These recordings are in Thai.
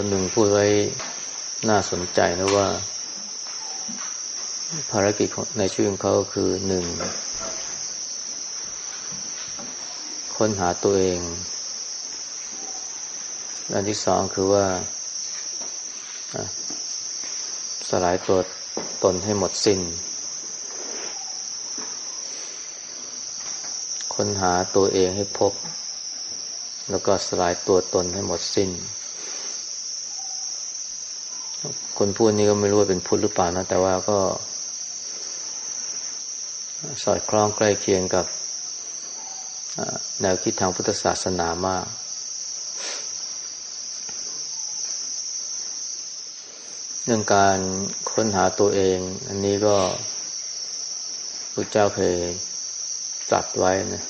คนหนึ่งพูดไว้น่าสนใจนะว่า ภารกิจในชีวิตของเขาคือหนึ่งค้นหาตัวเองอันที่สองคือว่าสลายตัวตนให้หมดสิน้น ค้นหาตัวเองให้พบ แล้วก็สลายตัวตนให้หมดสิน้น คนพูดนี้ก็ไม่รู้ว่าเป็นพุทธหรือเปล่านะ แต่ว่าก็ สอดคล้องใกล้เคียงกับแนวคิดทางพุทธศาสนามาก เรื่องการค้นหาตัวเอง อันนี้ก็พระเจ้าเคยตรัสไว้นะ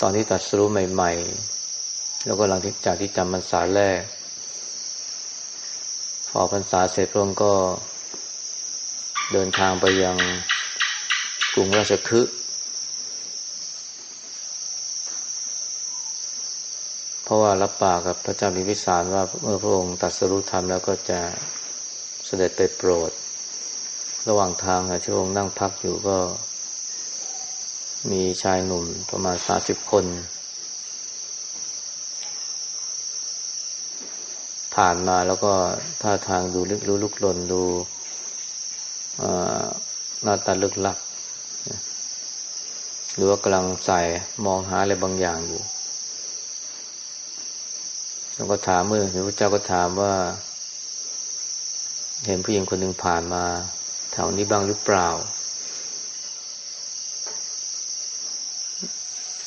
ตอนที่ตัดสรู้ใหม่ ๆ แล้วก็หลังจากที่จำพรรษาแรก พอพรรษาเสร็จพระองค์ก็เดินทางไปยังกรุงราชคฤห์เพราะว่ารับปากกับพระเจ้ามีวิสารว่าเมื่อพระองค์ตัดสรุธรรมแล้วก็จะเสด็จไปโปรด ระหว่างทางที่พระองค์นั่งพักอยู่ก็ มีชายหนุ่มประมาณสาสิบคน ผ่านมาแล้วก็ท่าทางดูลึกรู้ลุกลนดูหน้าตาลึกลัก หรือว่ากำลังใส่มองหาอะไรบางอย่างอยู่ แล้วก็ถามเมื่อพระเจ้าก็ถามว่า เห็นผู้หญิงคนหนึ่งผ่านมาแถวนี้บ้างหรือเปล่า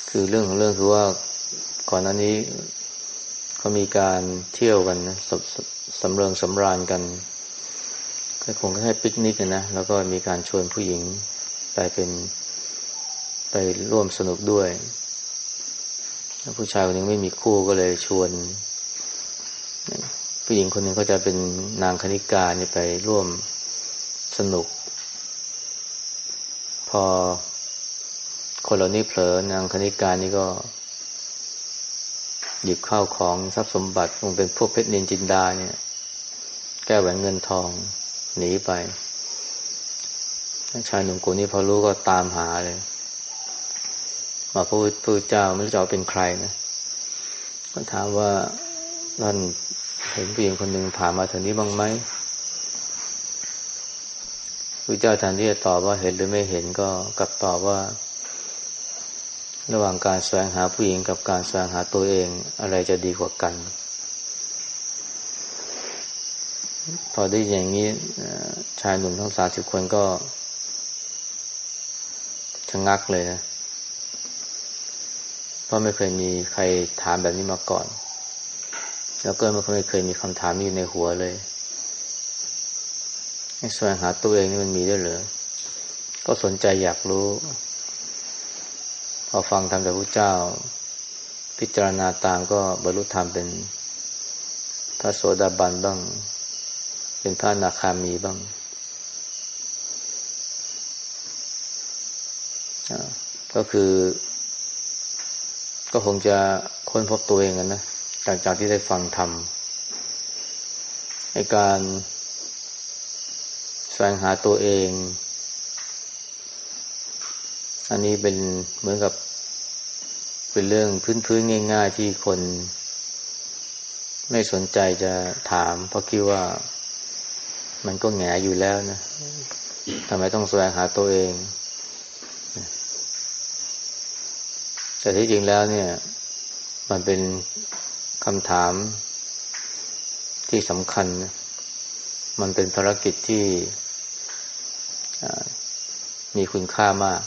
คือเรื่องของเรื่องคือว่าก่อนหน้านี้ เขามีการเที่ยวกันนะสสำเริงสำราญกันก็คงแค่ปิกนิกนะแล้วก็มีการชวนผู้หญิงไปเป็นไปร่วมสนุกด้วย ผู้ชายคนนึงไม่มีคู่ก็เลยชวน ผู้หญิงคนหนึ่งก็จะเป็นนางคณิกาเนี่ยไปร่วมสนุก พอคนเหล่านี้เผลอนางคณิกานี่ก็ หยิบข้าวของทรัพย์สมบัติคงเป็นพวกเพชรนินจินดาเนี่ย แก้แหวนเงินทองหนีไปชายหนุ่มคนนี้พอรู้ก็ตามหาเลย มาพูดพูดเจ้าไม่รู้จะเป็นใครนะก็ถามว่าท่านเห็นผู้หญิงคนหนึ่งผ่านมาแถวนี้บ้างไหมพระเจ้าแทนที่จะตอบว่าเห็นหรือไม่เห็นก็กลับตอบว่า ระหว่างการแสวงหาผู้หญิงกับการแสวงหาตัวเองอะไรจะดีกว่ากัน พอได้อย่างนี้ชายหนุ่มทั้งสามสิบคนก็ชะงักเลยนะเพราะไม่เคยมีใครถามแบบนี้มาก่อน แล้วก็ไม่เคยมีคำถามนี้ในหัวเลยแสวงหาตัวเองนี่มันมีด้วยเหรอ ก็สนใจอยากรู้ พอฟังธรรมจากพระเจ้า พิจารณาตามก็บรรลุธรรมเป็น พระโสดาบันบ้าง เป็นพระนาคามีบ้างก็คือ ก็คงจะค้นพบตัวเองกันนะลังจากที่ได้ฟังธรรมในการแสวงหาตัวเอง อันนี้เป็นเหมือนกับ เป็นเรื่องพื้นๆง่าย ๆ ที่คน ไม่สนใจจะถาม เพราะคิดว่ามันก็แงอยู่แล้วนะทำไมต้องแสวงหาตัวเอง แต่ที่จริงแล้วเนี่ย มันเป็นคำถามที่สำคัญนะมันเป็นภารกิจที่มีคุณค่ามาก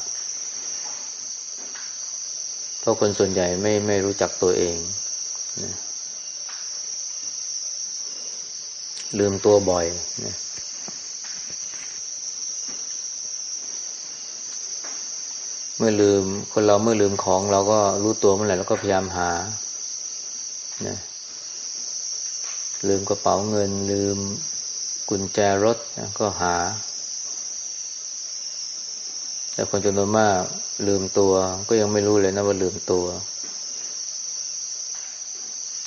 เพราะคนส่วนใหญ่ไม่ไม่รู้จักตัวเองนะลืมตัวบ่อยนะเมื่อลืม คนเราเมื่อลืมของ เราก็รู้ตัวเมื่อไหร่เราก็พยายามหานะลืมกระเป๋าเงิน ลืมกุญแจรถนะก็หา แต่คนจำนวนมากลืมตัว ก็ยังไม่รู้เลยนะว่าลืมตัว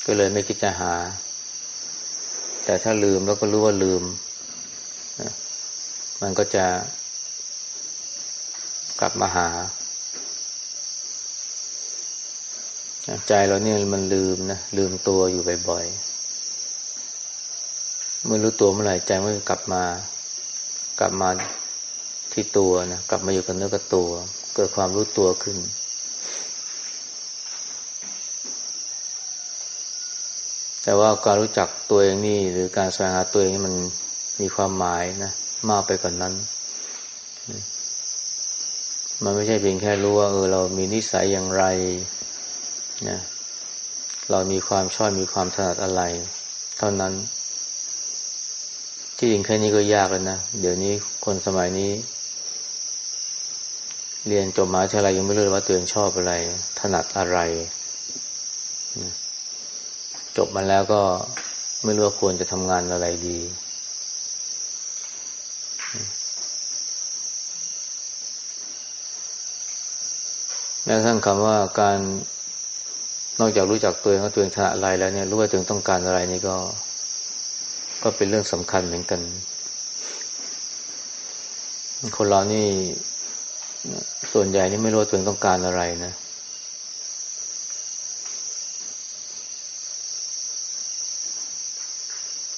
ก็เลยไม่คิดจะหา แต่ถ้าลืมแล้วก็รู้ว่าลืมนะมันก็จะกลับมาหา ใจเราเนี่ยมันลืมนะลืมตัวอยู่บ่อยๆเมื่อรู้ตัวเมื่อไหร่ใจมันก็กลับมา กลับมา ที่ตัวนะกลับมาอยู่กับเนื้อกับตัว เกิดความรู้ตัวขึ้น แต่ว่าการรู้จักตัวเองนี่ หรือการแสวงหาตัวเองนี่มันมีความหมายนะมากไปกว่านนั้น มันไม่ใช่เพียงแค่รู้ว่า เออ เรามีนิสัยอย่างไรนะเรามีความชอบมีความถนัดอะไร เท่านั้น ที่จริงแค่นี้ก็ยากแล้วนะ เดี๋ยวนี้คนสมัยนี้ เรียนจบมหาวิทยาลัยยังไม่รู้ว่าตัวเองชอบอะไร ถนัดอะไร จบมาแล้วก็ไม่รู้ว่าควรจะทำงานอะไรดี แม้กระทั่งคำว่าการนอกจากรู้จักตัวเองว่าตัวเองถนัดอะไรแล้วเนี่ยรู้ว่าตัวเองต้องการอะไรนี่ก็ ก็เป็นเรื่องสำคัญเหมือนกัน คนเรานี่ ส่วนใหญ่นี่ไม่รู้ตัวเองต้องการอะไรนะ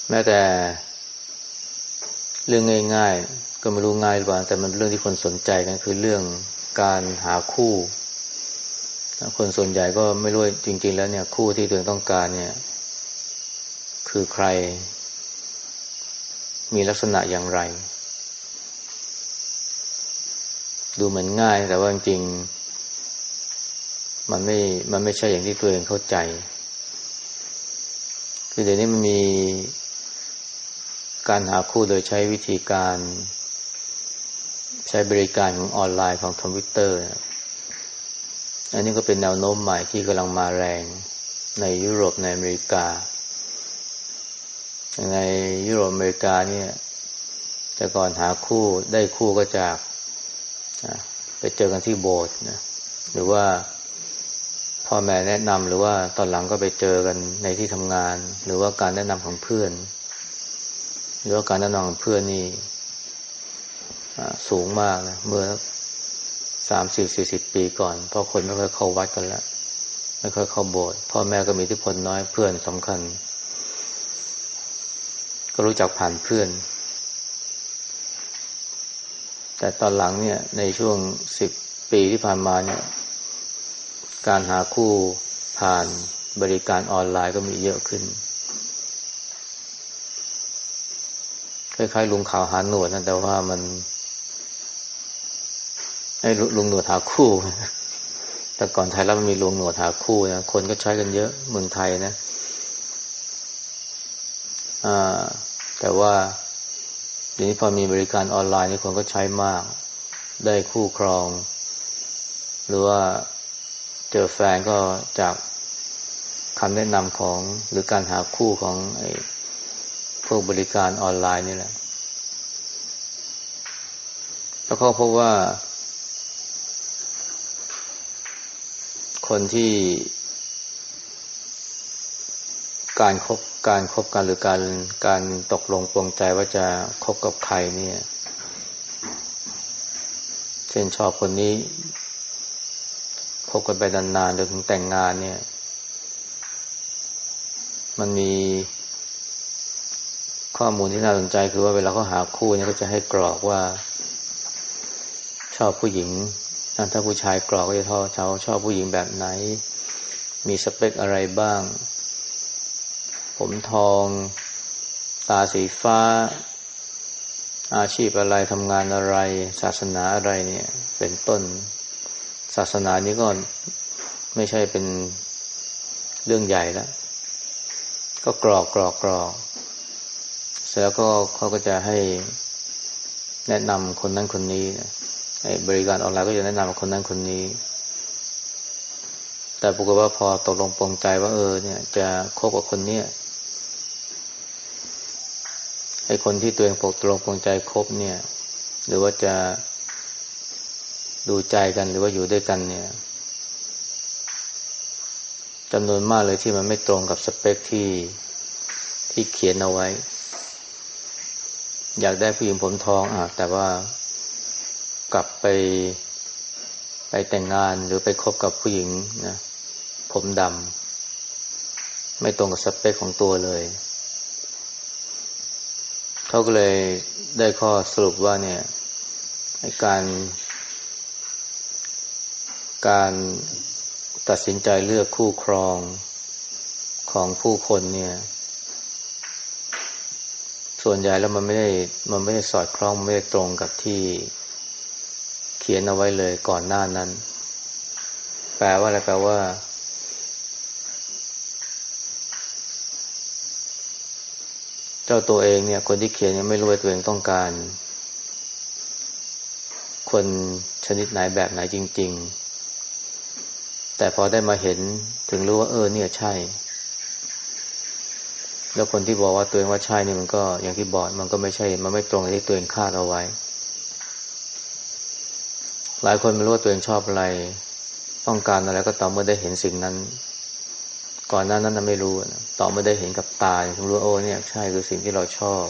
แม้แต่เรื่องง่าย ๆ ก็ไม่รู้ง่ายหรือเปล่า แต่มันเรื่องที่คนสนใจกันคือเรื่องการหาคู่ คนส่วนใหญ่ก็ไม่รู้จริง ๆ แล้วเนี่ย คู่ที่ตัวเองต้องการเนี่ย คือใคร มีลักษณะอย่างไร ดูเหมือนง่าย แต่ว่าจริงๆมันไม่ มันไม่ใช่อย่างที่ตัวเองเข้าใจ คือเดี๋ยวนี้มันมีการหาคู่โดยใช้วิธีการ ใช้บริการของออนไลน์ของคอมพิวเตอร์ อันนี้ก็เป็นแนวโน้มใหม่ที่กำลังมาแรงในยุโรปในอเมริกา ในยุโรปอเมริกาเนี่ย แต่ก่อนหาคู่ได้คู่ก็จาก ไปเจอกันที่โบสถ์นะหรือว่าพ่อแม่แนะนำหรือว่าตอนหลังก็ไปเจอกันในที่ทำงาน หรือว่าการแนะนำของเพื่อน หรือว่าการแนะนำของเพื่อนนี่สูงมากนะเมื่อสามสิบสี่สิบปีก่อนเพราะคนไม่ค่อยเข้าวัดกันแล้วไม่ค่อยเข้าโบสถ์พ่อแม่ก็มีที่พลน้อยเพื่อนสำคัญ ก็รู้จักผ่านเพื่อน แต่ตอนหลังเนี่ยในช่วงสิบปีที่ผ่านมาเนี่ย การหาคู่ผ่านบริการออนไลน์ก็มีเยอะขึ้นคล้ายๆลุงข่าวหาหนวดนะแต่ว่ามันให้ลุงหนวดหาคู่ แต่ก่อนไทยแล้วมันมีลุงหนวดหาคู่นะคนก็ใช้กันเยอะเมืองไทยนะอ่าแต่ว่า ทีนี้พอมีบริการออนไลน์นี่คนก็ใช้มาก ได้คู่ครอง หรือว่าเจอแฟนก็จากคำแนะนำของหรือการหาคู่ของไอ้พวกบริการออนไลน์นี่แหละ แล้วเขาพบว่า คนที่ การครบการครบกันหรือการการตกลงปรงใจว่าจะคบกับใครเนี่ย เช่นชอบคนนี้คบกันไปนานๆจนถึงแต่งงานเนี่ย มันมีข้อมูลที่น่าสนใจคือว่าเวลาเขาหาคู่เนี่ยเขาจะให้กรอกว่า ชอบผู้หญิงถ้าผู้ชายกรอกก็จะทอเชาชอบผู้หญิงแบบไหน มีสเปคอะไรบ้าง ผมทอง ตาสีฟ้า อาชีพอะไรทำงานอะไร ศาสนาอะไรเนี่ย เป็นต้น ศาสนานี้ก็ไม่ใช่เป็นเรื่องใหญ่แล้ว ก็กรอกกรอกกรอกเสร็จแล้วก็เขาก็จะให้แนะนำคนนั้นคนนี้นะบริการออนไลน์ก็จะแนะนำคนนั้นคนนี้ แต่ปรากฏว่าพอตกลงปรงใจว่าเออเนี่ย จะคบกับคนเนี้ย ไอ้คนที่ตัวเองปกตรงปรงใจครบเนี่ย หรือว่าจะดูใจกันหรือว่าอยู่ด้วยกันเนี่ยจำนวนมากเลยที่มันไม่ตรงกับสเปคที่ที่เขียนเอาไว้ อยากได้ผู้หญิงผมทองอะแต่ว่ากลับไปไปแต่งงานหรือไปคบกับผู้หญิงนะผมดำไม่ตรงกับสเปคของตัวเลย เขาก็เลยได้ข้อสรุปว่าเนี่ยการการตัดสินใจเลือกคู่ครองของผู้คนเนี่ย ส่วนใหญ่แล้วมันไม่ได้มันไม่ได้สอดคล้องไม่ได้ตรงกับที่เขียนเอาไว้เลยก่อนหน้านั้น แปลว่าอะไรแปลว่า เจ้าตัวเองเนี่ย คนที่เขียนเนี่ยไม่รู้ว่าตัวเองต้องการ คนชนิดไหนแบบไหนจริง ๆ แต่พอได้มาเห็นถึงรู้ว่าเออ เนี่ยใช่ แล้วคนที่บอกว่าตัวเองว่าใช่นี่มันก็อย่างที่บอกมันก็ไม่ใช่ มันไม่ตรงกับที่ตัวเองคาดเอาไว้ หลายคนไม่รู้ว่าตัวเองชอบอะไร ต้องการอะไรก็ต่อเมื่อได้เห็นสิ่งนั้น ก่อนหน้านั้นไม่รู้ต่อมื่อได้เห็นกับตาถึงรู้โอ้เนี่ยใช่คือสิ่งที่เราชอบ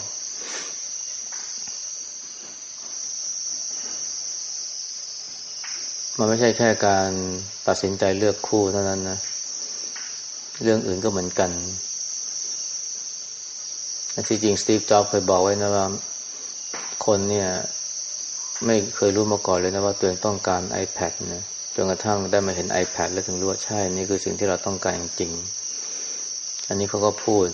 มันไม่ใช่แค่การตัดสินใจเลือกคู่เท่านั้นนะเรื่องอื่นก็เหมือนกันที่จริงสตีฟจ็อบเคยบอกไว้นะว่าคนเนี่ย ไม่เคยรู้มาก่อนเลยนะว่าตัวเองต้องการ iPad นะ จนกระทั่งได้มาเห็น iPad แล้วถึงรู้ว่าใช่ นี่คือสิ่งที่เราต้องการจริง อันนี้เขาก็พูด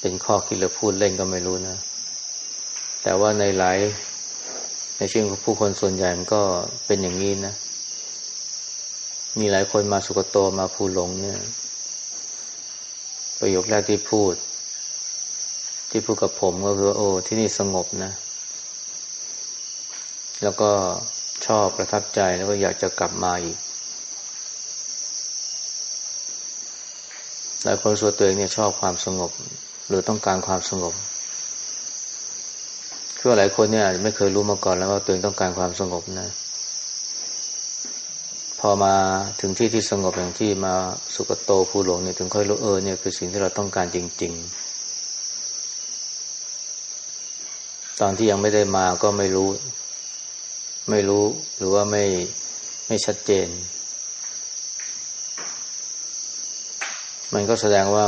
เป็นข้อคิดหรือพูดเล่นก็ไม่รู้นะ แต่ว่าในหลายในชีวิตของผู้คนส่วนใหญ่มันก็เป็นอย่างนี้นะ มีหลายคนมาสุกโตมาภูหลงเนี่ย ประโยคแรกที่พูด ที่พูดกับผมก็คือ โอ้ที่นี่สงบนะ แล้วก็ ชอบประทับใจแล้วก็อยากจะกลับมาอีกหลายคนส่วนตัวเองเนี่ยชอบความสงบ หรือต้องการความสงบคือหลายคนเนี่ยไม่เคยรู้มาก่อนแล้วว่าตัวเองต้องการความสงบนะ พอมาถึงที่ที่สงบอย่างที่มาสุกโตภูหลงเนี่ยถึงค่อยรู้เออเนี่ยคือสิ่งที่เราต้องการจริง ๆ ตอนที่ยังไม่ได้มาก็ไม่รู้ ไม่รู้หรือว่าไม่ไม่ชัดเจน มันก็แสดงว่า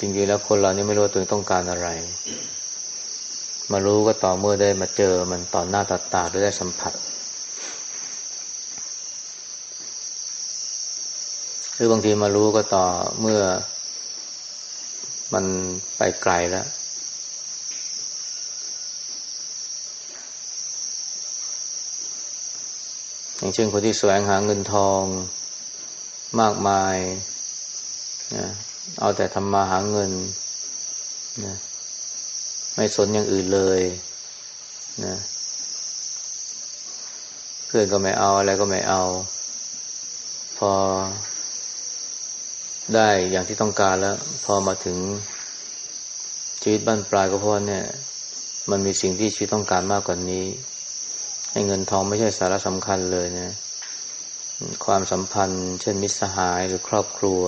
จริงๆแล้วคนเรานี่ไม่รู้ว่าตัวเองต้องการอะไร มารู้ก็ต่อเมื่อได้มาเจอมันต่อหน้าต่อตาหรือได้สัมผัส หรือบางทีมารู้ก็ต่อเมื่อมันไปไกลแล้ว อย่างเช่นคนที่แสวงหาเงินทองมากมายนะเอาแต่ทำมาหาเงินนะไม่สนอย่างอื่นเลยนะเพื่อนก็ไม่เอาอะไรก็ไม่เอา พอได้อย่างที่ต้องการแล้ว พอมาถึงชีวิตบ้านปลายก็เพราะเนี่ย มันมีสิ่งที่ชีวิตต้องการมากกว่านี้ เงินทองไม่ใช่สาระสำคัญเลยนะ ความสัมพันธ์ เช่นมิตรสหายหรือครอบครัว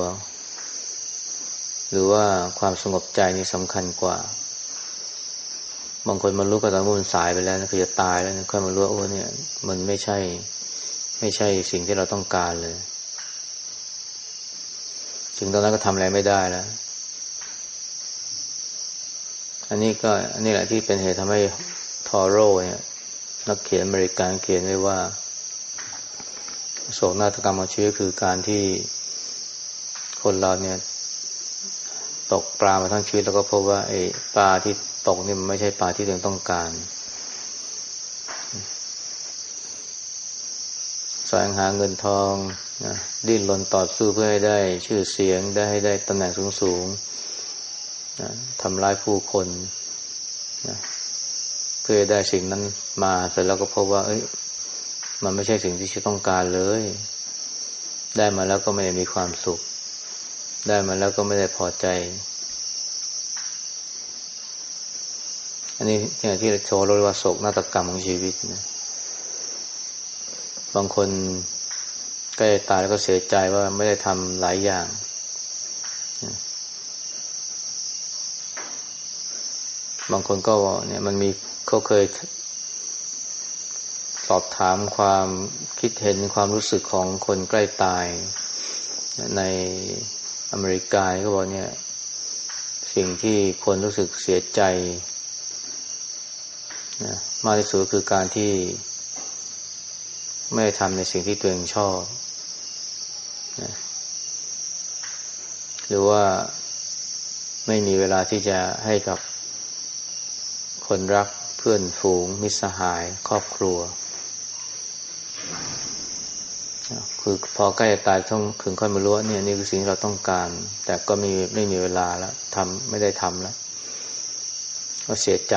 หรือว่าความสงบใจนี่สำคัญกว่า บางคนมันรู้ก็ตอนมันสายไปแล้วนะคือจะตายแล้วนะค่อยมารู้ว่าโอ้เนี่ย มันไม่ใช่ ไม่ใช่สิ่งที่เราต้องการเลย ถึงตอนนั้นก็ทำอะไรไม่ได้แล้วอันนี้ก็อันนี้แหละที่เป็นเหตุทำให้ทอโร่เนี่ย นักเขียนอเมริกันเขียนไว้ว่า โศกนาฏกรรมของชีวิตคือการที่คนเราเนี่ย ตกปลามาทั้งชีวิตแล้วก็พบว่าไอ้ปลาที่ตกนี่มันไม่ใช่ปลาที่ตัวเองต้องการแสวงหาเงินทองนะดิ้นรนต่อสู้เพื่อให้ได้ชื่อเสียงได้ให้ได้ตำแหน่งสูงสูงนะทำร้ายผู้คนนะ เพื่อได้สิ่งนั้นมาเสร็จแล้วก็พบว่า เอ้ย มันไม่ใช่สิ่งที่ฉันต้องการเลย ได้มาแล้วก็ไม่ได้มีความสุข ได้มาแล้วก็ไม่ได้พอใจ อันนี้ที่ที่โชว์เรียกว่าโศกนาฏกรรมของชีวิตนะบางคนใกล้ตายแล้วก็เสียใจว่าไม่ได้ทำหลายอย่างบางคนก็เนี่ยมันมี เขาเคย สอบถามความคิดเห็นความรู้สึกของคนใกล้ตาย ในอเมริกาก็บอกเนี่ย สิ่งที่คนรู้สึกเสียใจนะมากที่สุดคือการที่ไม่ทำในสิ่งที่ตัวเองชอบนะหรือว่าไม่มีเวลาที่จะให้กับคนรัก เพื่อนฝูง มิสหาย ครอบครัว คือพอใกล้จะตายต้องถึงค่อยมารู้ว่าเนี่ยนี่คือสิ่งที่เราต้องการ แต่ก็มีไม่มีเวลาแล้วทำไม่ได้ทำแล้ว ก็เสียใจ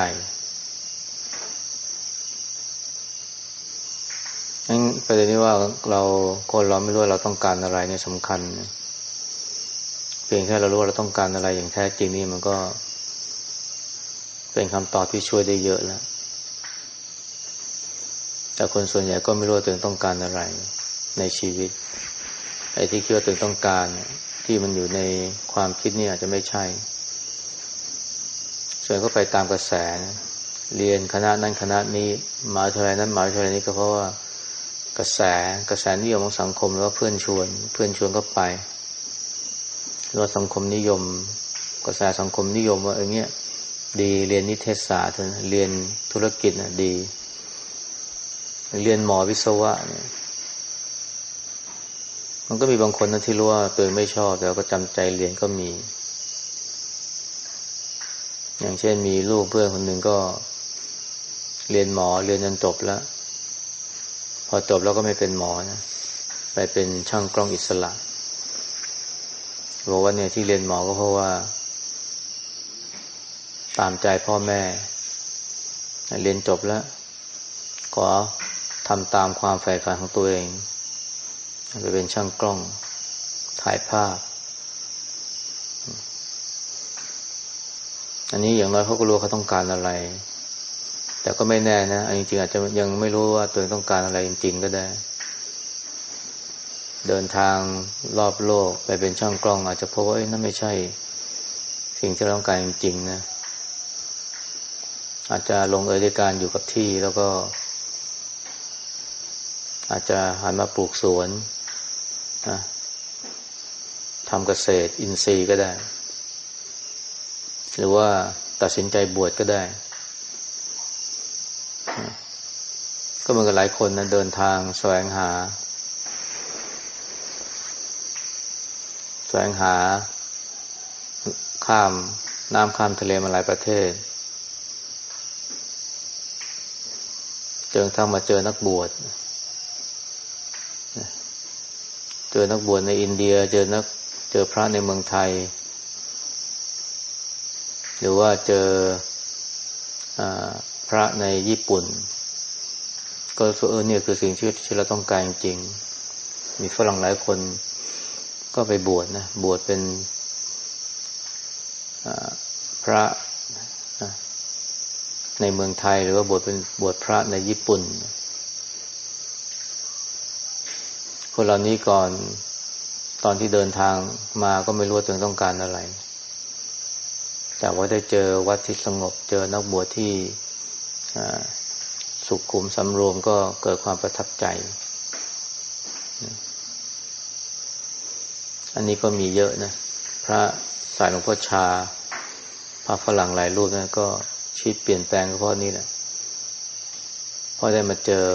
งั้นประเด็นนี้ว่าเราคนเราไม่รู้ว่าเราต้องการอะไรเนี่ยสำคัญ เพียงแค่เรารู้ว่าเราต้องการอะไรอย่างแท้จริงนี่มันก็ เป็นคำตอบที่ช่วยได้เยอะแล้ว แต่คนส่วนใหญ่ก็ไม่รู้ว่าตัวเองต้องการอะไรในชีวิต ไอ้ที่คิดว่าตัวเองต้องการที่มันอยู่ในความคิดนี่อาจจะไม่ใช่ ส่วนก็ไปตามกระแสเรียนคณะนั้นคณะนี้มาเท่าไรนั้นมาเท่าไรนี้ก็เพราะว่ากระแสกระแสนิยมของสังคมหรือว่าเพื่อนชวน เพื่อนชวนก็ไปหรือว่าสังคมนิยม กระแสสังคมนิยมว่าเออเนี้ย ดีเรียนนิเทศศาสตร์เรียนธุรกิจนะดี เรียนหมอวิศวะเนี่ยมันก็มีบางคนนะที่รู้ว่าตัวเองไม่ชอบ แต่ก็จำใจเรียนก็มี อย่างเช่นมีลูกเพื่อนคนหนึ่งก็ เรียนหมอเรียนจนจบแล้ว พอจบแล้วก็ไม่เป็นหมอนะไปเป็นช่างกล้องอิสระบอกว่าเนี่ยที่เรียนหมอก็เพราะว่า ตามใจพ่อแม่ เรียนจบแล้วก็ทำตามความใฝ่ฝันของตัวเองไปเป็นช่างกล้องถ่ายภาพ อันนี้อย่างน้อยเขาก็รู้เขาต้องการอะไร แต่ก็ไม่แน่นะจริงๆอาจจะยังไม่รู้ว่าตัวเองต้องการอะไรจริง ๆ ก็ได้ เดินทางรอบโลกไปเป็นช่างกล้อง อาจจะพบว่านั่นไม่ใช่ สิ่งที่เราต้องการจริงๆนะ อาจจะลงเอยด้วยการอยู่กับที่แล้วก็ อาจจะหันมาปลูกสวนนะทำเกษตรอินทรีย์ก็ได้ หรือว่าตัดสินใจบวชก็ได้ ก็เหมือนกับหลายคนนะเดินทางแสวงหา แสวงหา ข้ามน้ำข้ามทะเลมาหลายประเทศ จนทั้งมาเจอนักบวชเจอนักบวชในอินเดีย เจอนักเจอพระในเมืองไทย หรือว่าเจออพระในญี่ปุ่น ก็เออเนี่ยคือสิ่งที่ที่เราต้องการจริง มีฝรั่งหลายคนก็ไปบวชนะ บวชเป็นพระ ในเมืองไทยหรือว่าบวชเป็นบวชพระในญี่ปุ่น คนเหล่านี้ก่อนตอนที่เดินทางมาก็ไม่รู้ว่าตัวเองต้องการอะไร แต่ว่าได้เจอวัดที่สงบเจอนักบวชที่สุขุมสำรวมก็เกิดความประทับใจ อันนี้ก็มีเยอะนะ พระสายหลวงพ่อชา พระฝรั่งหลายรูปนะก็ ชีวิตเปลี่ยนแปลงเพราะนี้แหละพอได้มาเจอ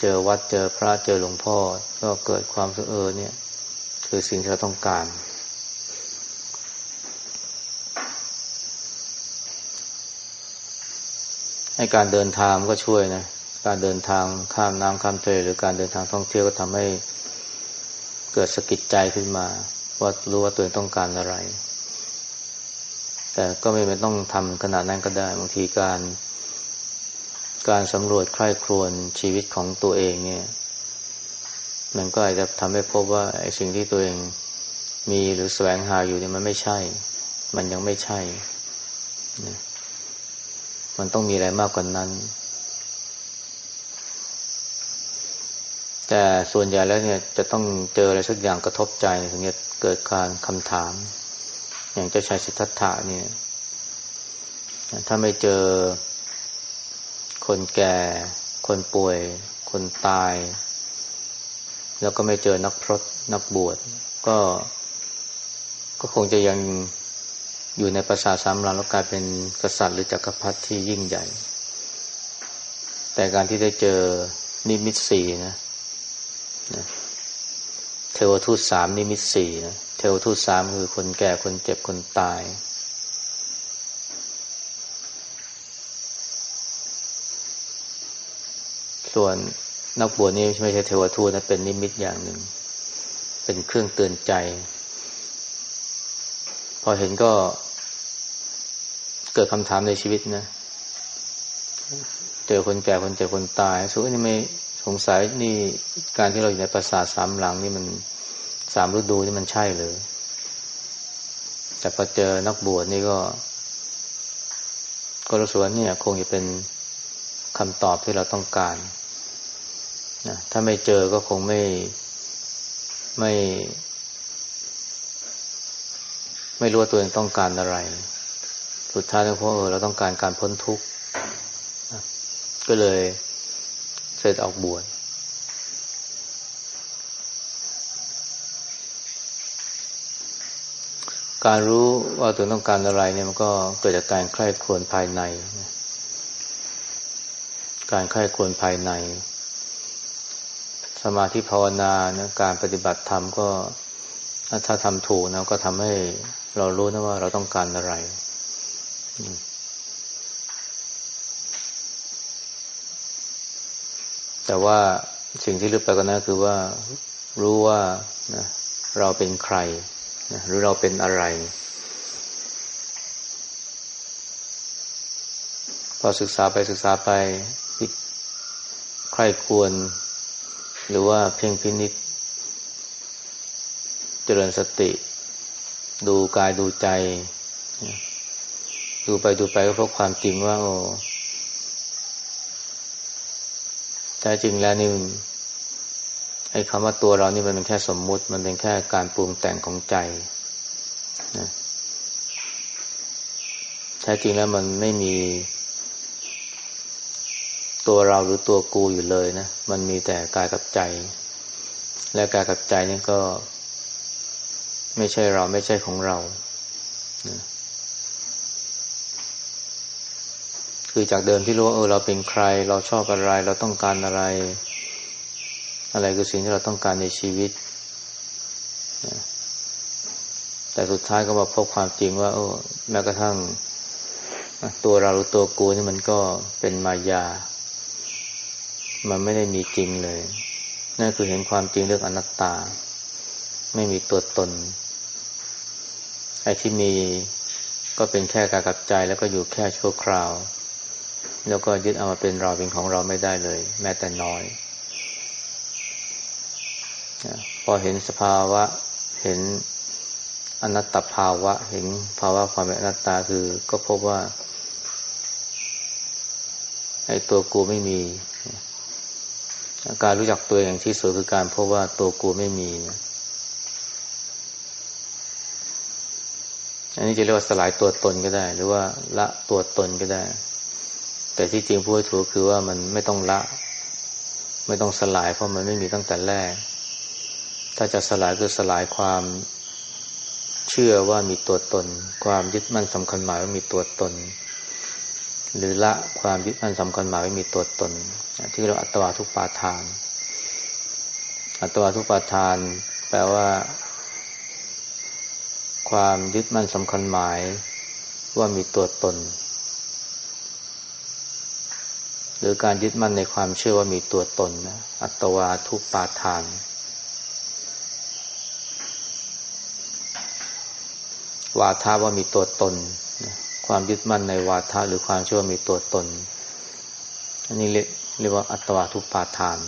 เจอวัดเจอพระเจอหลวงพ่อ ก็เกิดความสเออเนี่ย คือสิ่งที่เราต้องการ ให้การเดินทางก็ช่วยนะ การเดินทางข้ามน้ำข้ามทะเลหรือการเดินทางท่องเที่ยวก็ทำให้เกิดสกิดใจขึ้นมา ว่ารู้ว่าตัวเองต้องการอะไร แต่ก็ไม่เป็นต้องทำขนาดนั้นก็ได้ บางทีการ การสำรวจใคร่ครวญชีวิตของตัวเองเนี่ย มันก็อาจจะทำให้พบว่าไอ้สิ่งที่ตัวเองมีหรือแสวงหาอยู่เนี่ยมันไม่ใช่ มันยังไม่ใช่นะมันต้องมีอะไรมากกว่านั้น แต่ส่วนใหญ่แล้วเนี่ยจะต้องเจออะไรสักอย่างกระทบใจถึงจะเกิดการคำถาม อย่างเจ้าชายสิทธัตถะเนี่ย ถ้าไม่เจอคนแก่ คนป่วย คนตาย แล้วก็ไม่เจอนักพรตนักบวช ก็ก็คงจะยังอยู่ในประสาทสามหลังแล้วกลายเป็นกษัตริย์หรือจักรพรรดิที่ยิ่งใหญ่ แต่การที่ได้เจอนิมิตสี่นะนะ เทวทูตสามนิมิตสี่นะเทวทูตสามคือคนแก่คนเจ็บคนตาย ส่วนนักบวชนี่ไม่ใช่เทวทูตนะเป็นนิมิตอย่างหนึ่ง เป็นเครื่องเตือนใจ พอเห็นก็เกิดคำถามในชีวิตนะ เจอคนแก่คนเจ็บคนตายสุดนี่ไม่ สงสัยนี่การที่เราอยู่ในปราสาทสามหลังนี่มันสามฤดูนี่มันใช่เลยแต่พอเจอนักบวชนี่ก็ ก็รู้สึกว่าเนี่ย คงจะเป็นคำตอบที่เราต้องการนะถ้าไม่เจอก็คงไม่ไม่ ไม่รู้ว่าตัวเองต้องการอะไร สุดท้ายแล้วเพราะเออเราต้องการการพ้นทุกข์ก็เลย สร็จออกบวชการรู้ว่าตัวต้องการอะไรเนี่ยมันก็เกิดจากการใคร่ควรภายใน การใคร่ควรภายใน สมาธิภาวนานะการปฏิบัติธรรมก็ถ้าทำถูกนะก็ทำให้เรารู้นะว่าเราต้องการอะไร แต่ว่าสิ่งที่ลึกไปกว่านั้นคือว่ารู้ว่านะเราเป็นใครนะหรือเราเป็นอะไร พอศึกษาไปศึกษาไปใครควร หรือว่าเพ่งพินิษเจริญสติ ดูกายดูใจ ดูไปดูไปก็พบความจริงว่า โอ้แท้จริงแล้วนี่ไอ้คำว่าตัวเรานี่มันเป็นแค่สมมุติ มันเป็นแค่การปรุงแต่งของใจนะแท้จริงแล้วมันไม่มี ตัวเราหรือตัวกูอยู่เลยนะ มันมีแต่กายกับใจ และกายกับใจนี่ก็ ไม่ใช่เราไม่ใช่ของเรานะ คือจากเดิมที่รู้ว่าเออเราเป็นใคร เราชอบอะไร เราต้องการอะไร อะไรคือสิ่งที่เราต้องการในชีวิต แต่สุดท้ายก็มาพบความจริงว่าโอ้แม้กระทั่ง ตัวเราหรือตัวกูนี่มันก็เป็นมายา มันไม่ได้มีจริงเลย นั่นคือเห็นความจริงเรื่องอนัตตา ไม่มีตัวตนไอ้ที่มีก็เป็นแค่กายกับใจแล้วก็อยู่แค่ชั่วคราว แล้วก็ยึดเอามาเป็นเราเป็นของเราไม่ได้เลย แม้แต่น้อย พอเห็นสภาวะ เห็นอนัตตภาวะ เห็นภาวะความเป็นอนัตตาคือ ก็พบว่าไอ้ตัวกูไม่มี การรู้จักตัวอย่างที่สุดคือการพบว่าตัวกูไม่มี อันนี้จะเรียกว่าสลายตัวตนก็ได้ หรือว่าละตัวตนก็ได้ แต่ที่จริงพูดถูกคือว่ามันไม่ต้องละ ไม่ต้องสลายเพราะมันไม่มีตั้งแต่แรก ถ้าจะสลายคือสลายความเชื่อว่ามีตัวตน ความยึดมั่นสำคัญหมายว่ามีตัวตน หรือละความยึดมั่นสำคัญหมายว่ามีตัวตน ที่เราอัตวาทุปาทาน อัตวาทุปาทาน แปลว่า ความยึดมั่นสำคัญหมายว่ามีตัวตน รือการยึดมั่นในความเชื่อว่ามีตัวตนนะอัตวาทุปาทาน วาทาว่ามีตัวตนความยึดมั่นในวาทะหรือความเชื่อว่ามีตัวตน อันนี้เรียกเรียกว่าอัตวาทุปาทาน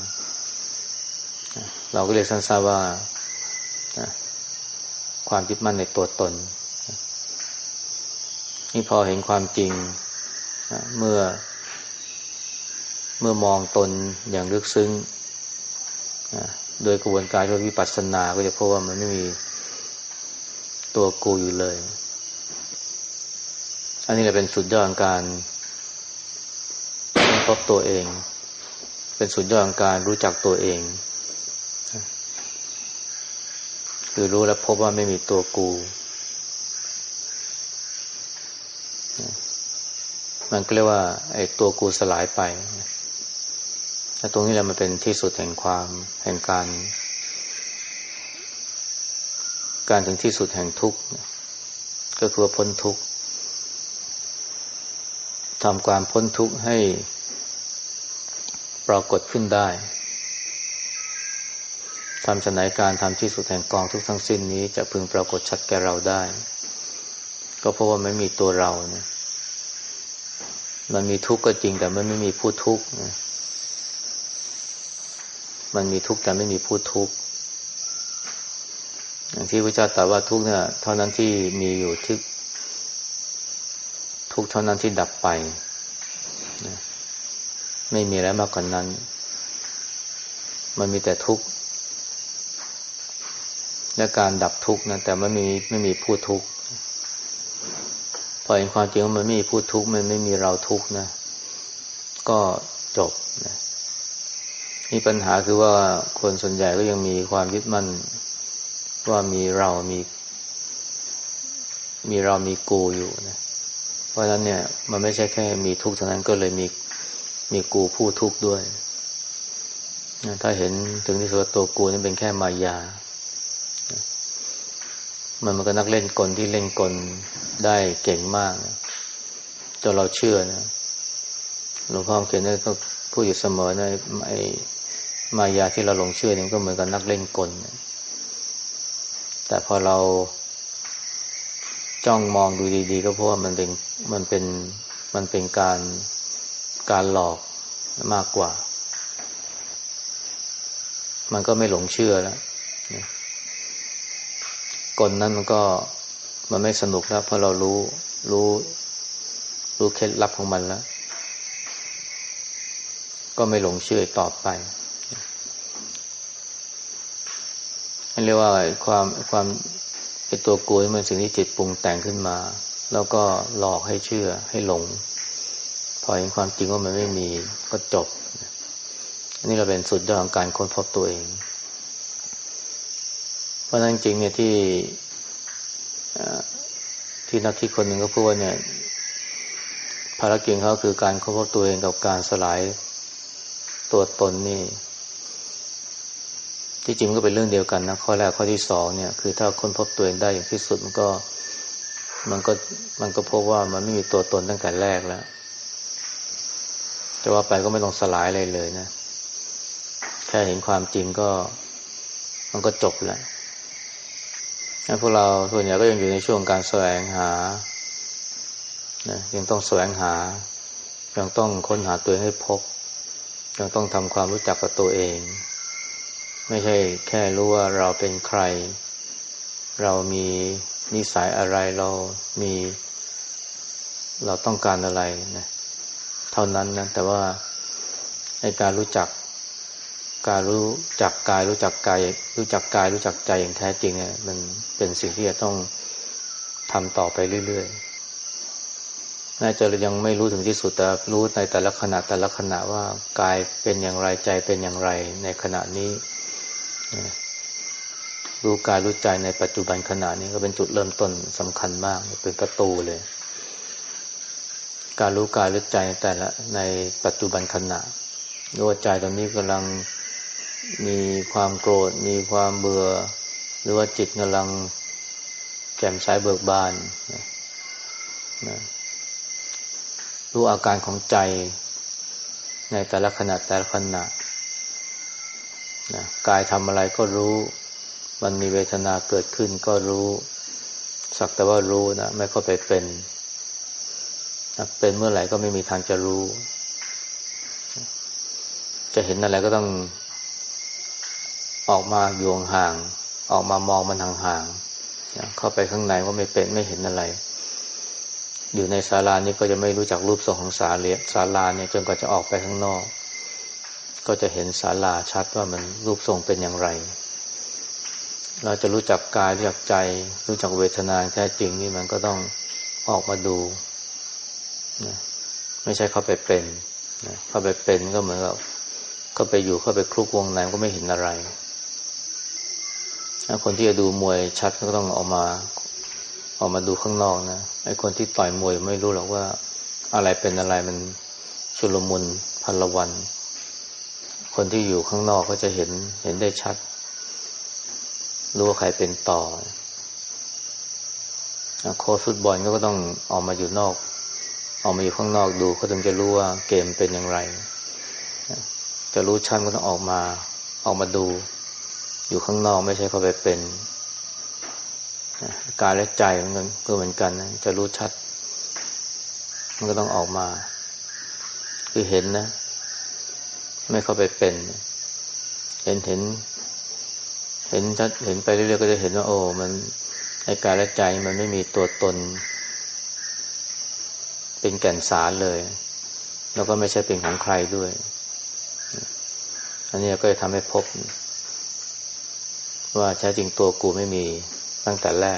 เราก็เรียกสั้นๆว่าความยึดมั่นในตัวตน นี่พอเห็นความจริงเมื่อ เมื่อมองตนอย่างลึกซึ้งโดยกระบวนการวิปัสสนา ก็จะพบว่ามันไม่มีตัวกูอยู่เลย อันนี้แหละเป็นสุดยอดของการพบตัวเอง เป็นสุดยอดของการรู้จักตัวเองคือรู้แล้วพบว่าไม่มีตัวกู มันก็เรียกว่าไอ้ตัวกูสลายไป ตรงนี้แหละมันเป็นที่สุดแห่งความแห่งการ การถึงที่สุดแห่งทุกข์ก็คือพ้นทุกข์ทำความพ้นทุกข์ให้ปรากฏขึ้นได้ทำสนายการทำที่สุดแห่งกองทุกทั้งสิ้นนี้จะพึงปรากฏชัดแก่เราได้ ก็เพราะว่าไม่มีตัวเรานะมันมีทุกข์ก็จริงแต่มันไม่มีผู้ทุกข์นะ มันมีทุกข์แต่ไม่มีผู้ทุกข์อย่างที่พระเจ้าตรัสว่าทุกข์เนี่ยเท่านั้นที่มีอยู่ที่ทุกข์เท่านั้นที่ดับไป ไม่มีอะไรมากกว่านนั้น มันมีแต่ทุกข์และการดับทุกข์นะแต่ไม่มีไม่มีผู้ทุกข์พอเห็นความจริงว่ามันไม่มีผู้ทุกข์มันไม่มีเราทุกข์นะ ก็จบนะ มีปัญหาคือว่าคนส่วนใหญ่ก็ยังมีความยึดมั่น ว่ามีเรามี มีเรามีกูอยู่นะเพราะฉะนั้นเนี่ย มันไม่ใช่แค่มีทุกข์เท่านั้นก็เลยมีมีกูผู้ทุกข์ด้วย ถ้าเห็นถึงที่สุดตัวกูนี่เป็นแค่มายา มันมันก็นักเล่นกลที่เล่นกลได้เก่งมากนะจนเราเชื่อนะหลวงพ่อเขียนนี่ก็พูดอยู่เสมอนะไอ้ มายาที่เราหลงเชื่อนี่ก็เหมือนกับนักเล่นกล แต่พอเราจ้องมองดูดีๆ ก็เพราะว่ามันเป็นมันเป็นมันเป็นการการหลอกมากกว่า มันก็ไม่หลงเชื่อแล้วกลนั้นมันก็มันไม่สนุกแล้วเพราะเรารู้รู้รู้เคล็ดลับของมันแล้ว ก็ไม่หลงเชื่อต่อไป เรียกว่าความความเป็นตัวกลัวมันสิ่งที่จิตปรุงแต่งขึ้นมา แล้วก็หลอกให้เชื่อให้หลง พอเห็นความจริงว่ามันไม่มีก็จบอันนี้เราเป็นสุดยอดของการค้นพบตัวเอง เพราะนั้นจริงเนี่ยที่ที่นักที่คนหนึ่งก็พูดว่าเนี่ยภารกิจเขาคือการค้นพบตัวเองกับการสลายตัวตนนี่ ที่จริงก็เป็นเรื่องเดียวกันนะข้อแรกข้อที่สองเนี่ยคือถ้าค้นพบตัวเองได้อย่างที่สุดมันก็มันก็มันก็พบว่ามันไม่มีตัวตนตั้งแต่แรกแล้วแต่ว่าไปก็ไม่ต้องสลายอะไรเลยนะแค่เห็นความจริงก็ มันก็จบแล้วพวกเราส่วนใหญ่ก็ยังอยู่ในช่วงการแสวงหานะยังต้องแสวงหา ยังต้องค้นหาตัวเองให้พบ ยังต้องทำความรู้จักกับตัวเอง ไม่ใช่แค่รู้ว่าเราเป็นใคร เรามีนิสัยอะไรเรามี เราต้องการอะไรนะเท่านั้นนะแต่ว่าในการรู้จัก การรู้จักกายรู้จักกายรู้จักกายรู้จักใจอย่างแท้จริงเนี่ยมันเป็นสิ่งที่จะต้องทำต่อไปเรื่อยๆน่าจะยังไม่รู้ถึงที่สุดแต่รู้ในแต่ละขณะแต่ละขณะว่ากายเป็นอย่างไรใจเป็นอย่างไรในขณะนี้ รู้กายรู้ใจในปัจจุบันขณะนี้ก็เป็นจุดเริ่มต้นสำคัญมาก เป็นประตูเลย การรู้กายรู้ใจแต่ละในปัจจุบันขณะรู้ว่าใจตอนนี้กำลังมีความโกรธ มีความเบื่อ หรือว่าจิตกำลังแจ่มใสเบิกบานนะรู้อาการของใจในแต่ละขณะแต่ละขณะ นะกายทำอะไรก็รู้ มันมีเวทนาเกิดขึ้นก็รู้ สักแต่ว่ารู้นะไม่เข้าไปเป็นนะเป็นเมื่อไหร่ก็ไม่มีทางจะรู้ จะเห็นอะไรก็ต้อง ออกมาอยู่ห่าง ออกมามองมันห่างๆเข้าไปข้างในว่าไม่เป็นไม่เห็นอะไร อยู่ในศาลานี้ก็จะไม่รู้จักรูปทรงของศาลศาลาเนี่ยจนกว่าจะออกไปข้างนอก ก็จะเห็นศาลาชัดว่ามันรูปทรงเป็นอย่างไร เราจะรู้จักกายรู้จักใจ รู้จักเวทนาแท้จริงนี่มันก็ต้องออกมาดูนะไม่ใช่เข้าไปเป็นนะเข้าไปเป็นก็เหมือนกับเข้าไปอยู่เข้าไปคลุกวงในก็ไม่เห็นอะไรคนที่จะดูมวยชัดก็ต้องออกมา ออกมาดูข้างนอกนะไอ้คนที่ต่อยมวยไม่รู้หรอกว่าอะไรเป็นอะไรมันชุลมุนพันละวัน คนที่อยู่ข้างนอกก็จะเห็นเห็นได้ชัด รู้ว่าใครเป็นต่อ โค้ชฟุตบอลก็ต้องออกมาอยู่นอก ออกมาอยู่ข้างนอกดูเขาถึงจะรู้ว่าเกมเป็นอย่างไร จะรู้ชั้นก็ต้องออกมา ออกมาดู อยู่ข้างนอกไม่ใช่เข้าไปเป็นกายและใจมันก็เหมือนกันนะจะรู้ชัด มันก็ต้องออกมา คือเห็นนะ ไม่เข้าไปเป็น เห็นเห็น เห็นชัดเห็นไปเรื่อยๆก็จะเห็นว่า โอ้มันไอ้กายและใจมันไม่มีตัวตน เป็นแก่นสารเลย แล้วก็ไม่ใช่เป็นของใครด้วย อันนี้ก็จะทำให้พบ ว่าแท้จริงตัวกูไม่มีตั้งแต่แรก